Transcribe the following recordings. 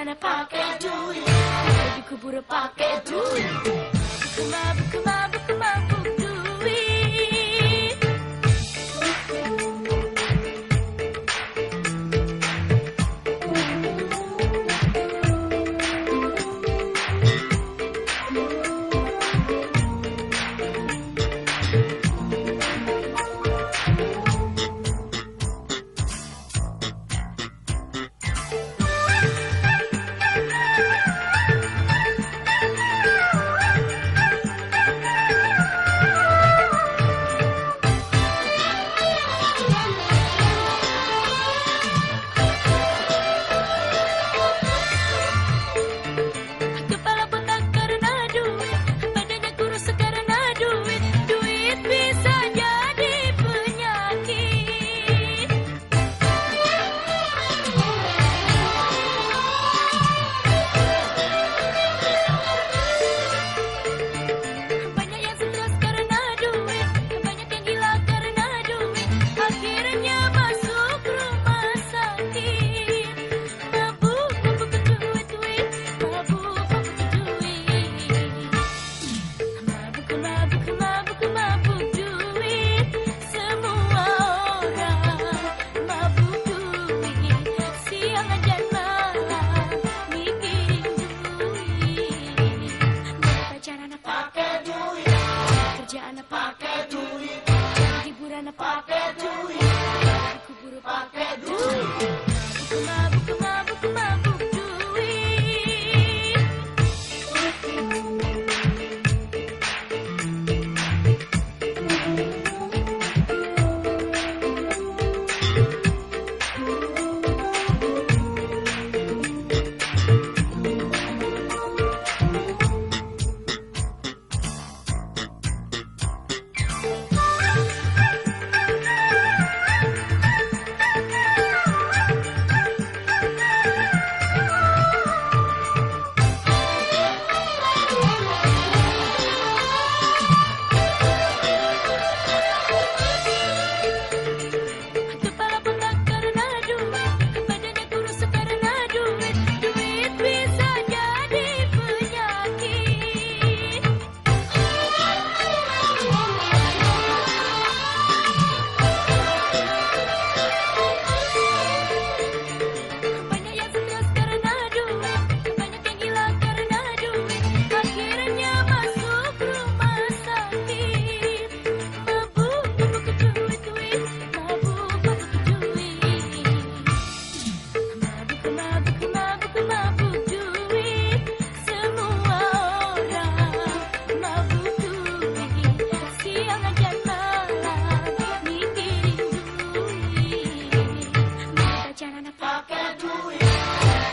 sana pakai duit Lebih kubur pakai duit. Buku mah, buku pakai duit, kubur pakai duit.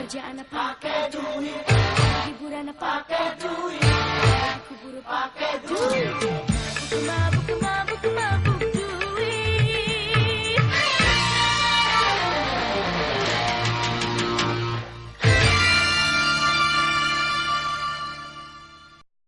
kerjaan pakai duit. Hiburan pakai duit. Aku buru pakai duit. Mabuk mabuk mabuk